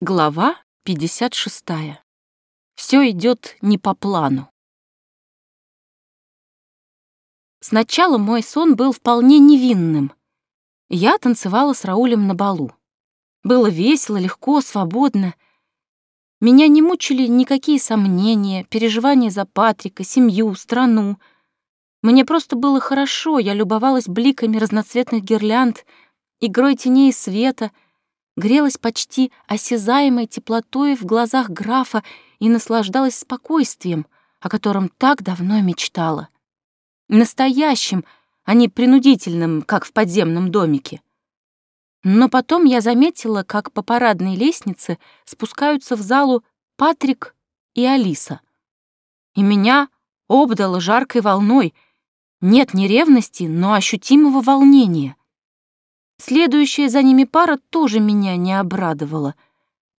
Глава 56. Все идет не по плану. Сначала мой сон был вполне невинным. Я танцевала с Раулем на балу. Было весело, легко, свободно. Меня не мучили никакие сомнения, переживания за Патрика, семью, страну. Мне просто было хорошо, я любовалась бликами разноцветных гирлянд, игрой теней и света — грелась почти осязаемой теплотой в глазах графа и наслаждалась спокойствием, о котором так давно мечтала. Настоящим, а не принудительным, как в подземном домике. Но потом я заметила, как по парадной лестнице спускаются в залу Патрик и Алиса. И меня обдало жаркой волной. Нет не ревности, но ощутимого волнения. Следующая за ними пара тоже меня не обрадовала.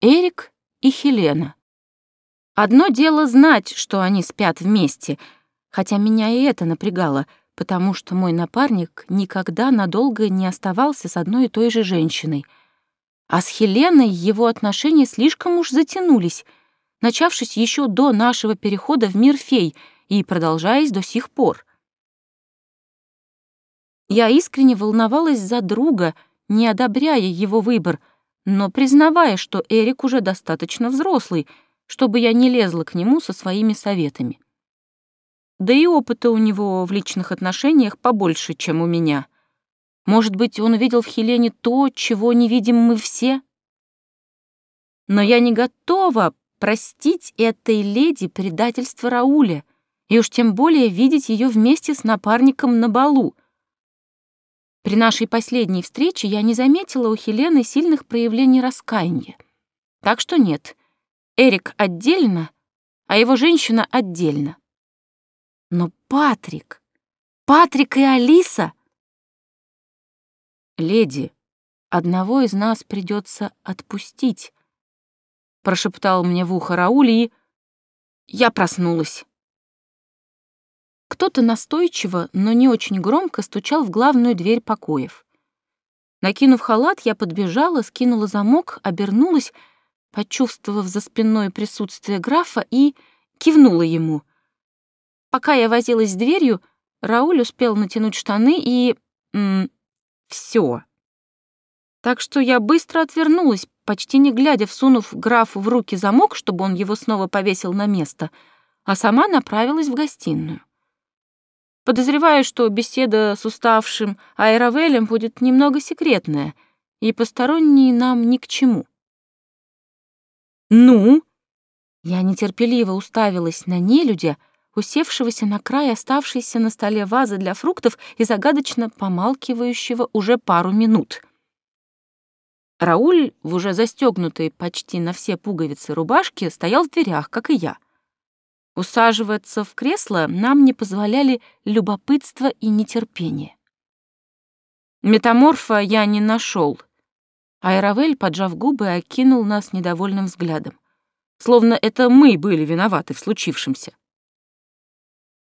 Эрик и Хелена. Одно дело знать, что они спят вместе, хотя меня и это напрягало, потому что мой напарник никогда надолго не оставался с одной и той же женщиной. А с Хеленой его отношения слишком уж затянулись, начавшись еще до нашего перехода в мир фей и продолжаясь до сих пор. Я искренне волновалась за друга, не одобряя его выбор, но признавая, что Эрик уже достаточно взрослый, чтобы я не лезла к нему со своими советами. Да и опыта у него в личных отношениях побольше, чем у меня. Может быть, он увидел в Хелене то, чего не видим мы все? Но я не готова простить этой леди предательство Рауля, и уж тем более видеть ее вместе с напарником на балу — при нашей последней встрече я не заметила у Хелены сильных проявлений раскаяния. Так что нет, Эрик отдельно, а его женщина отдельно. Но Патрик, Патрик и Алиса... Леди, одного из нас придется отпустить, прошептал мне в ухо Рауль, и я проснулась. Кто-то настойчиво, но не очень громко стучал в главную дверь покоев. Накинув халат, я подбежала, скинула замок, обернулась, почувствовав за спиной присутствие графа, и кивнула ему. Пока я возилась с дверью, Рауль успел натянуть штаны и... все. Так что я быстро отвернулась, почти не глядя, всунув графу в руки замок, чтобы он его снова повесил на место, а сама направилась в гостиную. Подозреваю, что беседа с уставшим Айравелем будет немного секретная, и посторонние нам ни к чему. «Ну?» Я нетерпеливо уставилась на нелюдя, усевшегося на край оставшейся на столе вазы для фруктов и загадочно помалкивающего уже пару минут. Рауль, в уже застегнутой почти на все пуговицы рубашке, стоял в дверях, как и я — Усаживаться в кресло нам не позволяли любопытство и нетерпение. Метаморфа я не нашел. Айравель, поджав губы, окинул нас недовольным взглядом. Словно это мы были виноваты в случившемся.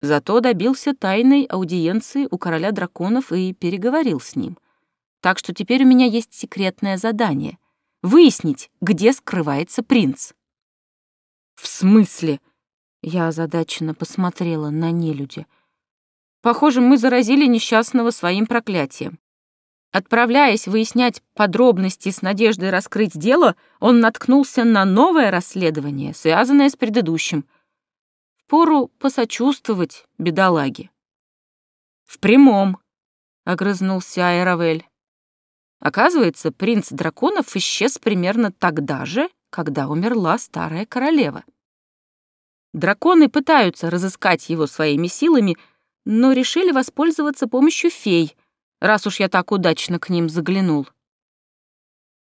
Зато добился тайной аудиенции у короля драконов и переговорил с ним. Так что теперь у меня есть секретное задание — выяснить, где скрывается принц. «В смысле?» Я озадаченно посмотрела на нелюдя. Похоже, мы заразили несчастного своим проклятием. Отправляясь выяснять подробности с надеждой раскрыть дело, он наткнулся на новое расследование, связанное с предыдущим. Впору посочувствовать бедолаге. «В прямом», — огрызнулся Айравель. Оказывается, принц драконов исчез примерно тогда же, когда умерла старая королева. Драконы пытаются разыскать его своими силами, но решили воспользоваться помощью фей, раз уж я так удачно к ним заглянул.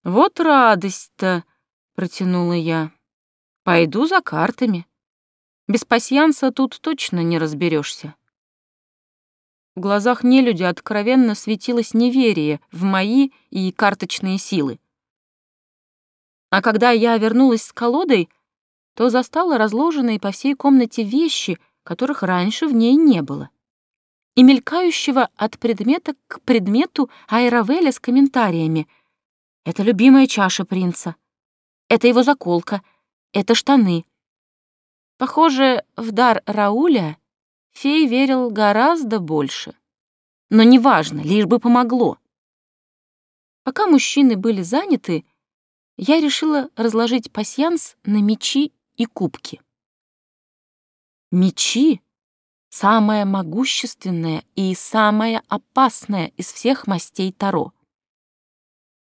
«Вот радость-то!» — протянула я. «Пойду за картами. Без пасьянса тут точно не разберешься. В глазах нелюди откровенно светилось неверие в мои и карточные силы. А когда я вернулась с колодой, то застала разложенные по всей комнате вещи, которых раньше в ней не было. И мелькающего от предмета к предмету Айравеля с комментариями. «Это любимая чаша принца. Это его заколка, это штаны. Похоже, в дар Рауля фей верил гораздо больше. Но неважно, лишь бы помогло. Пока мужчины были заняты, я решила разложить пасьянс на мечи и кубки. Мечи — самая могущественная и самая опасная из всех мастей Таро.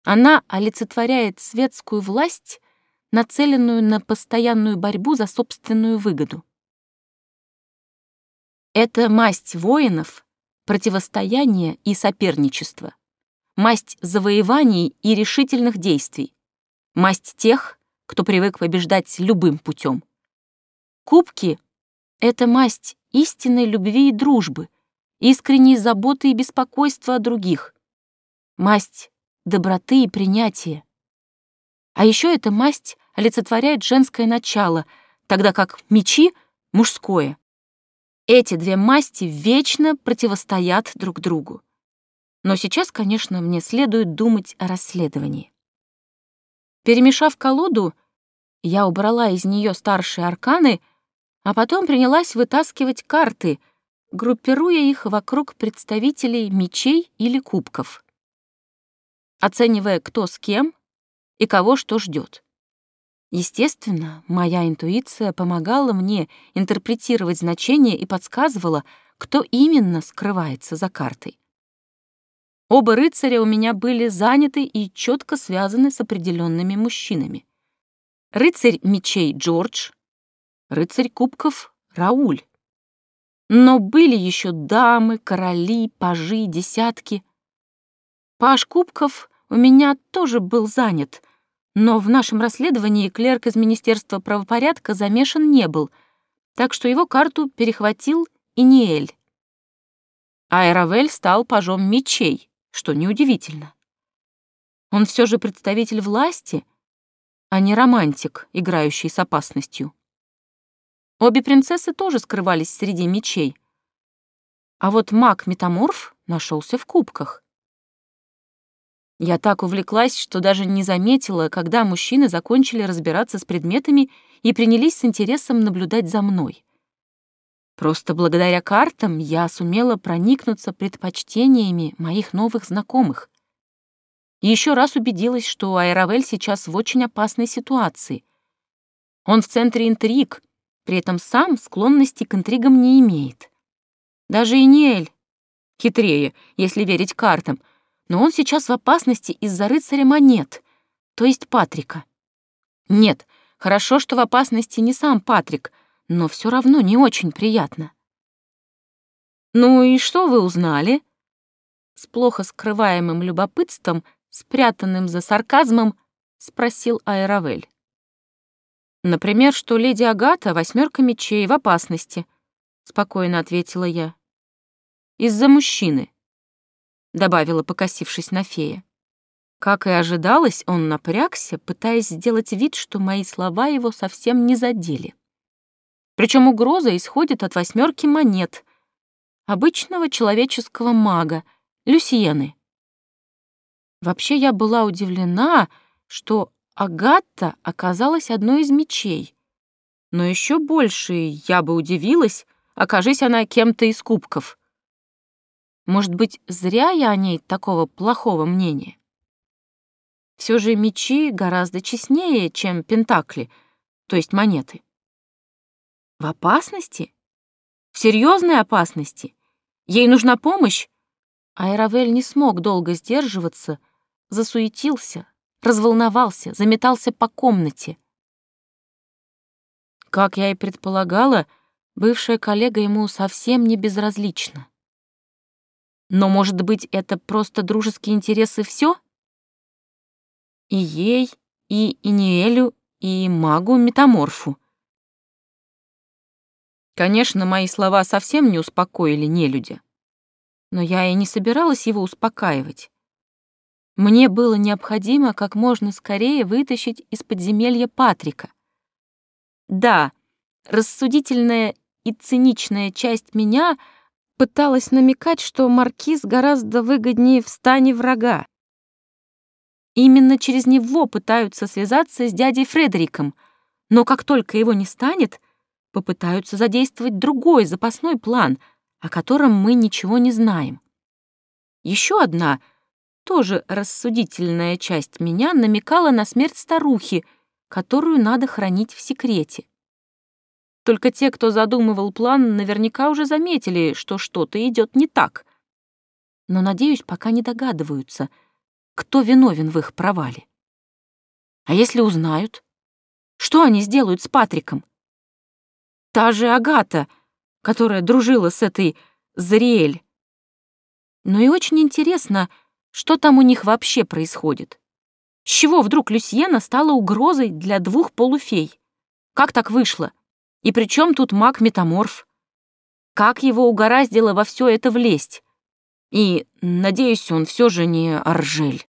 Она олицетворяет светскую власть, нацеленную на постоянную борьбу за собственную выгоду. Это масть воинов, противостояние и соперничество, масть завоеваний и решительных действий, масть тех, кто привык побеждать любым путем. Кубки — это масть истинной любви и дружбы, искренней заботы и беспокойства о других, масть доброты и принятия. А еще эта масть олицетворяет женское начало, тогда как мечи — мужское. Эти две масти вечно противостоят друг другу. Но сейчас, конечно, мне следует думать о расследовании. Перемешав колоду, я убрала из нее старшие арканы, а потом принялась вытаскивать карты, группируя их вокруг представителей мечей или кубков, оценивая, кто с кем и кого что ждет. Естественно, моя интуиция помогала мне интерпретировать значение и подсказывала, кто именно скрывается за картой. Оба рыцаря у меня были заняты и четко связаны с определенными мужчинами. Рыцарь мечей Джордж, рыцарь кубков Рауль. Но были еще дамы, короли, пажи, десятки. Паж кубков у меня тоже был занят, но в нашем расследовании клерк из Министерства правопорядка замешан не был, так что его карту перехватил Иниэль. Айравель стал пажом мечей, что неудивительно. Он все же представитель власти, а не романтик, играющий с опасностью. Обе принцессы тоже скрывались среди мечей. А вот маг-метаморф нашелся в кубках. Я так увлеклась, что даже не заметила, когда мужчины закончили разбираться с предметами и принялись с интересом наблюдать за мной. Просто благодаря картам я сумела проникнуться предпочтениями моих новых знакомых. И еще раз убедилась, что Айравель сейчас в очень опасной ситуации. Он в центре интриг, при этом сам склонности к интригам не имеет. Даже Иниэль хитрее, если верить картам — но он сейчас в опасности из-за рыцаря монет, то есть Патрика. Нет, хорошо, что в опасности не сам Патрик, но все равно не очень приятно. «Ну и что вы узнали?» С плохо скрываемым любопытством, спрятанным за сарказмом, спросил Айравель. «Например, что леди Агата, восьмерка мечей, в опасности», — спокойно ответила я. «Из-за мужчины добавила, покосившись на фея. Как и ожидалось, он напрягся, пытаясь сделать вид, что мои слова его совсем не задели. Причем угроза исходит от восьмерки монет, обычного человеческого мага, Люсиены. Вообще я была удивлена, что Агатта оказалась одной из мечей. Но еще больше я бы удивилась, окажись она кем-то из кубков — может быть, зря я о ней такого плохого мнения? Все же мечи гораздо честнее, чем пентакли, то есть монеты. В опасности? В серьезной опасности? Ей нужна помощь? Айравель не смог долго сдерживаться, засуетился, разволновался, заметался по комнате. Как я и предполагала, бывшая коллега ему совсем не безразлична. Но, может быть, это просто дружеские интересы все? И ей, и Иниэлю, и магу-метаморфу. Конечно, мои слова совсем не успокоили нелюдя. Но я и не собиралась его успокаивать. Мне было необходимо как можно скорее вытащить из подземелья Патрика. Да, рассудительная и циничная часть меня — пыталась намекать, что маркиз гораздо выгоднее в стане врага. Именно через него пытаются связаться с дядей Фредериком, но как только его не станет, попытаются задействовать другой запасной план, о котором мы ничего не знаем. Еще одна, тоже рассудительная часть меня намекала на смерть старухи, которую надо хранить в секрете. Только те, кто задумывал план, наверняка уже заметили, что что-то идет не так. Но, надеюсь, пока не догадываются — кто виновен в их провале. А если узнают? Что они сделают с Патриком? Та же Агата, которая дружила с этой Зариэль. Ну и очень интересно, что там у них вообще происходит. С чего вдруг Люсьена стала угрозой для двух полуфей? Как так вышло? И при чем тут маг-метаморф? Как его угораздило во все это влезть? И, надеюсь, он все же не Аржель.